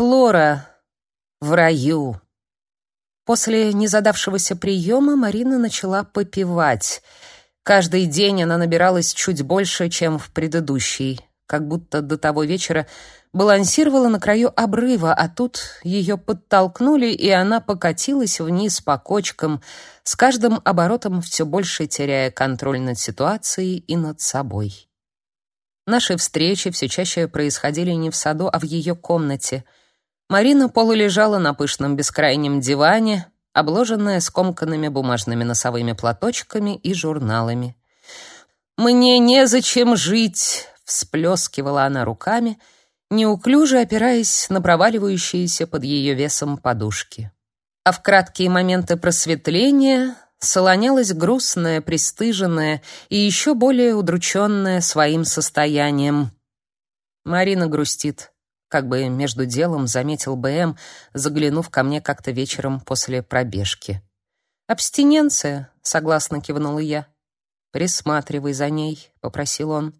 Флора в раю. После незадавшегося приема Марина начала попивать. Каждый день она набиралась чуть больше, чем в предыдущий, как будто до того вечера балансировала на краю обрыва, а тут ее подтолкнули, и она покатилась вниз по кочкам, с каждым оборотом все больше теряя контроль над ситуацией и над собой. Наши встречи все чаще происходили не в саду, а в ее комнате. Марина полулежала на пышном бескрайнем диване, обложенная скомканными бумажными носовыми платочками и журналами. «Мне незачем жить!» — всплескивала она руками — неуклюже опираясь на проваливающиеся под ее весом подушки. А в краткие моменты просветления солонялась грустная, пристыженная и еще более удрученная своим состоянием. Марина грустит, как бы между делом заметил БМ, заглянув ко мне как-то вечером после пробежки. «Абстиненция», — согласно кивнула я. «Присматривай за ней», — попросил он.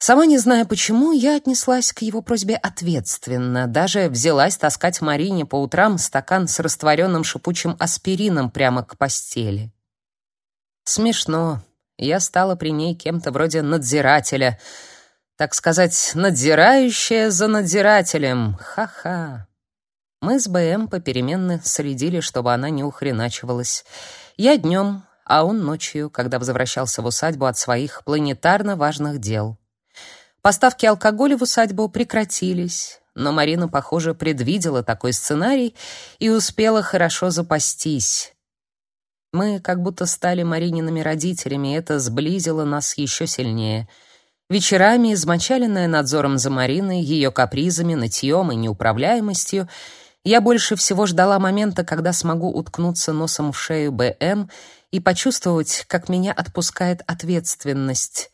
Сама не зная почему, я отнеслась к его просьбе ответственно, даже взялась таскать Марине по утрам стакан с растворенным шипучим аспирином прямо к постели. Смешно. Я стала при ней кем-то вроде надзирателя, так сказать, надзирающая за надзирателем. Ха-ха. Мы с БМ попеременно следили, чтобы она не ухреначивалась. Я днем, а он ночью, когда возвращался в усадьбу от своих планетарно важных дел. Поставки алкоголя в усадьбу прекратились, но Марина, похоже, предвидела такой сценарий и успела хорошо запастись. Мы как будто стали Мариниными родителями, и это сблизило нас еще сильнее. Вечерами, измочаленная надзором за Мариной, ее капризами, нытьем и неуправляемостью, я больше всего ждала момента, когда смогу уткнуться носом в шею БМ и почувствовать, как меня отпускает ответственность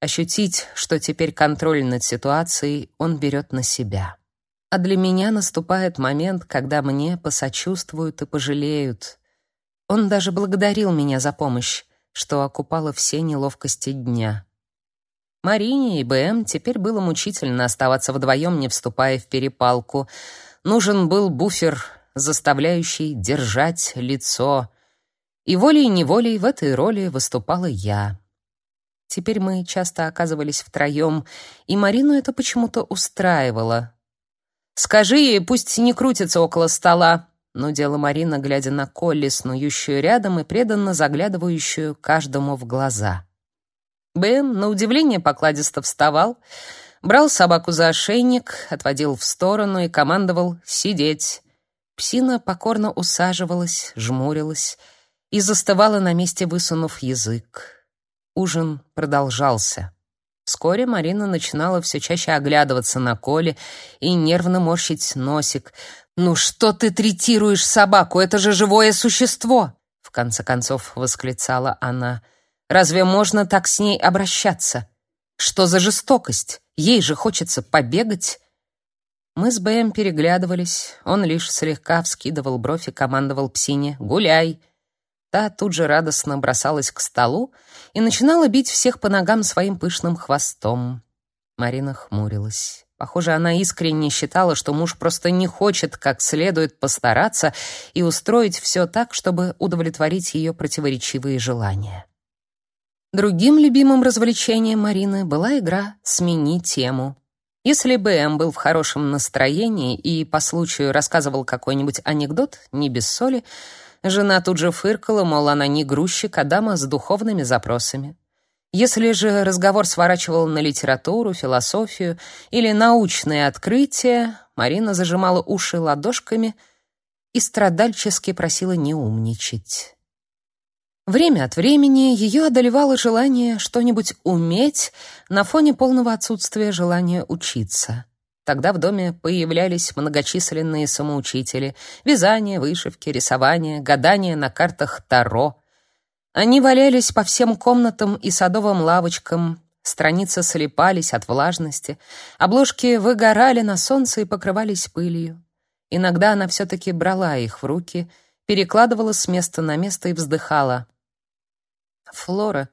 ощутить, что теперь контроль над ситуацией он берет на себя. А для меня наступает момент, когда мне посочувствуют и пожалеют. Он даже благодарил меня за помощь, что окупало все неловкости дня. Марине и БМ теперь было мучительно оставаться вдвоем, не вступая в перепалку. Нужен был буфер, заставляющий держать лицо. И волей-неволей в этой роли выступала я. Теперь мы часто оказывались втроем, и Марину это почему-то устраивало. «Скажи ей, пусть не крутится около стола», — нудела Марина, глядя на Колли, снующую рядом и преданно заглядывающую каждому в глаза. Бэм, на удивление, покладисто вставал, брал собаку за ошейник, отводил в сторону и командовал «сидеть». Псина покорно усаживалась, жмурилась и застывала на месте, высунув язык. Ужин продолжался. Вскоре Марина начинала все чаще оглядываться на Коле и нервно морщить носик. «Ну что ты третируешь собаку? Это же живое существо!» В конце концов восклицала она. «Разве можно так с ней обращаться? Что за жестокость? Ей же хочется побегать!» Мы с Бэм переглядывались. Он лишь слегка вскидывал бровь и командовал псине «Гуляй!» Та тут же радостно бросалась к столу и начинала бить всех по ногам своим пышным хвостом. Марина хмурилась. Похоже, она искренне считала, что муж просто не хочет как следует постараться и устроить все так, чтобы удовлетворить ее противоречивые желания. Другим любимым развлечением Марины была игра «Смени тему». Если БМ был в хорошем настроении и по случаю рассказывал какой-нибудь анекдот, не без соли, Жена тут же фыркала, мол, она не грузчик, а дама с духовными запросами. Если же разговор сворачивал на литературу, философию или научные открытия, Марина зажимала уши ладошками и страдальчески просила не умничать. Время от времени ее одолевало желание что-нибудь уметь на фоне полного отсутствия желания учиться. Тогда в доме появлялись многочисленные самоучители: вязание, вышивки, рисование, гадание на картах Таро. Они валялись по всем комнатам и садовым лавочкам. Страницы слипались от влажности, обложки выгорали на солнце и покрывались пылью. Иногда она все таки брала их в руки, перекладывала с места на место и вздыхала. Флора,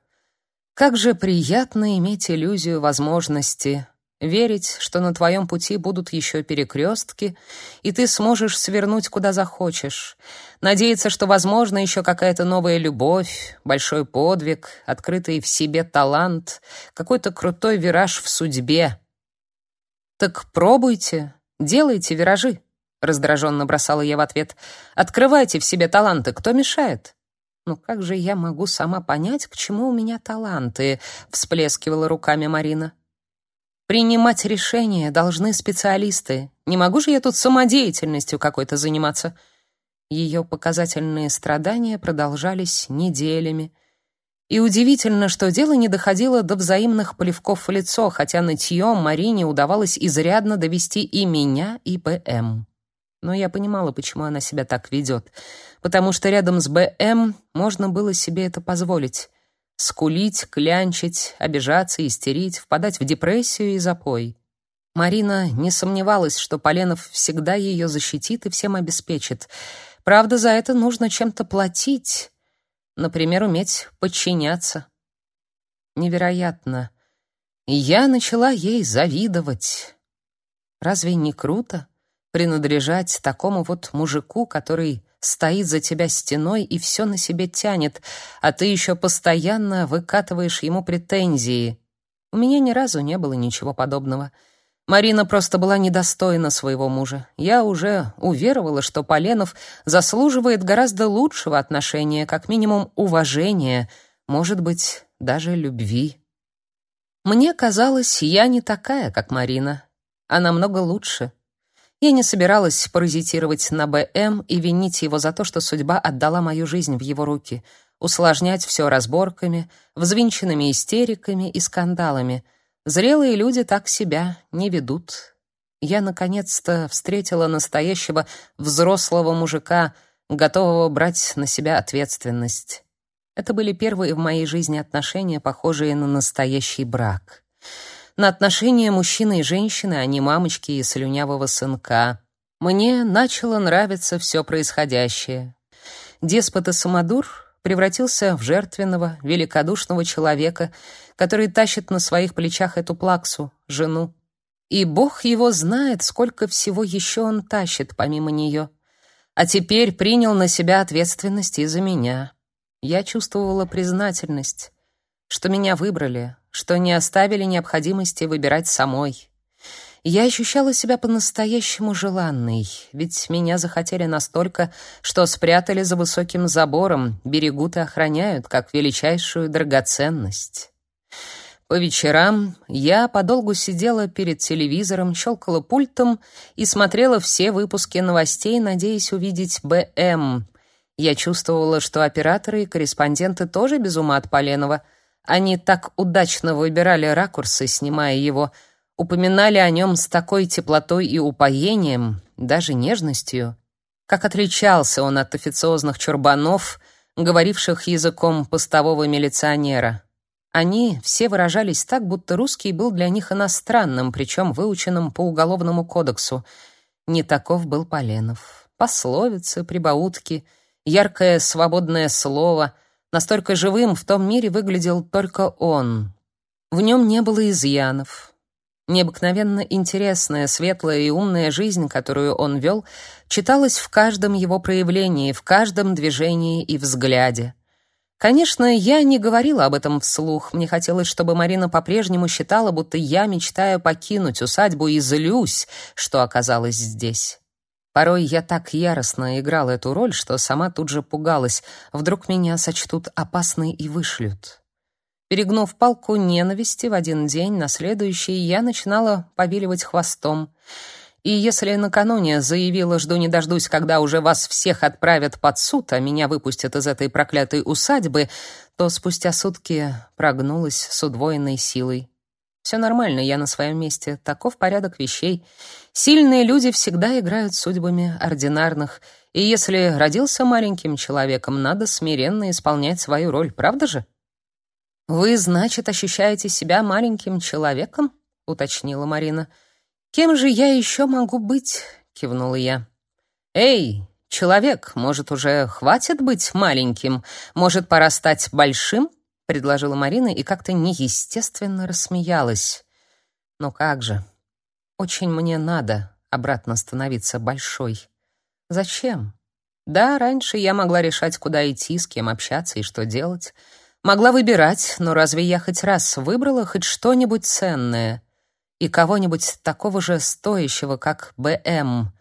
как же приятно иметь иллюзию возможности верить, что на твоем пути будут еще перекрестки, и ты сможешь свернуть куда захочешь, надеяться, что возможно еще какая-то новая любовь, большой подвиг, открытый в себе талант, какой-то крутой вираж в судьбе. Так пробуйте, делайте виражи, раздраженно бросала я в ответ. Открывайте в себе таланты, кто мешает? Ну как же я могу сама понять, к чему у меня таланты, всплескивала руками Марина. Принимать решения должны специалисты. Не могу же я тут самодеятельностью какой-то заниматься. Ее показательные страдания продолжались неделями. И удивительно, что дело не доходило до взаимных плевков в лицо, хотя нытьем Марине удавалось изрядно довести и меня, и БМ. Но я понимала, почему она себя так ведет. Потому что рядом с БМ можно было себе это позволить скулить, клянчить, обижаться, истерить, впадать в депрессию и запой. Марина не сомневалась, что Поленов всегда ее защитит и всем обеспечит. Правда, за это нужно чем-то платить. Например, уметь подчиняться. Невероятно. И я начала ей завидовать. Разве не круто принадлежать такому вот мужику, который стоит за тебя стеной и все на себе тянет, а ты еще постоянно выкатываешь ему претензии. У меня ни разу не было ничего подобного. Марина просто была недостойна своего мужа. Я уже уверовала, что Поленов заслуживает гораздо лучшего отношения, как минимум уважения, может быть, даже любви. Мне казалось, я не такая, как Марина, а намного лучше. Я не собиралась паразитировать на БМ и винить его за то, что судьба отдала мою жизнь в его руки, усложнять все разборками, взвинченными истериками и скандалами. Зрелые люди так себя не ведут. Я наконец-то встретила настоящего взрослого мужика, готового брать на себя ответственность. Это были первые в моей жизни отношения, похожие на настоящий брак на отношения мужчины и женщины, а не мамочки и слюнявого сынка. Мне начало нравиться все происходящее. Деспот и самодур превратился в жертвенного, великодушного человека, который тащит на своих плечах эту плаксу, жену. И Бог его знает, сколько всего еще он тащит помимо нее. А теперь принял на себя ответственность и за меня. Я чувствовала признательность, что меня выбрали, что не оставили необходимости выбирать самой. Я ощущала себя по-настоящему желанной, ведь меня захотели настолько, что спрятали за высоким забором, берегут и охраняют как величайшую драгоценность. По вечерам я подолгу сидела перед телевизором, щелкала пультом и смотрела все выпуски новостей, надеясь увидеть БМ. Я чувствовала, что операторы и корреспонденты тоже без ума от Поленова — они так удачно выбирали ракурсы, снимая его, упоминали о нем с такой теплотой и упоением, даже нежностью. Как отличался он от официозных чурбанов, говоривших языком постового милиционера. Они все выражались так, будто русский был для них иностранным, причем выученным по уголовному кодексу. Не таков был Поленов. Пословицы, прибаутки, яркое свободное слово — Настолько живым в том мире выглядел только он. В нем не было изъянов. Необыкновенно интересная, светлая и умная жизнь, которую он вел, читалась в каждом его проявлении, в каждом движении и взгляде. Конечно, я не говорила об этом вслух. Мне хотелось, чтобы Марина по-прежнему считала, будто я мечтаю покинуть усадьбу и злюсь, что оказалась здесь. Порой я так яростно играла эту роль, что сама тут же пугалась. Вдруг меня сочтут опасной и вышлют. Перегнув палку ненависти в один день, на следующий я начинала повиливать хвостом. И если накануне заявила, жду не дождусь, когда уже вас всех отправят под суд, а меня выпустят из этой проклятой усадьбы, то спустя сутки прогнулась с удвоенной силой. Все нормально, я на своем месте. Таков порядок вещей. Сильные люди всегда играют судьбами ординарных, и если родился маленьким человеком, надо смиренно исполнять свою роль, правда же? Вы, значит, ощущаете себя маленьким человеком? уточнила Марина. Кем же я еще могу быть? кивнула я. Эй, человек, может, уже хватит быть маленьким? Может, пора стать большим? Предложила Марина и как-то неестественно рассмеялась. Но как же? Очень мне надо обратно становиться большой. Зачем? Да, раньше я могла решать, куда идти, с кем общаться и что делать. Могла выбирать, но разве я хоть раз выбрала хоть что-нибудь ценное и кого-нибудь такого же стоящего, как БМ?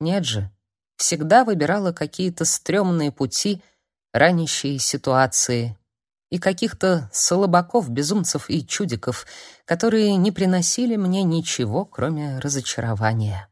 Нет же. Всегда выбирала какие-то стрёмные пути, ранящие ситуации и каких-то слабаков, безумцев и чудиков, которые не приносили мне ничего, кроме разочарования.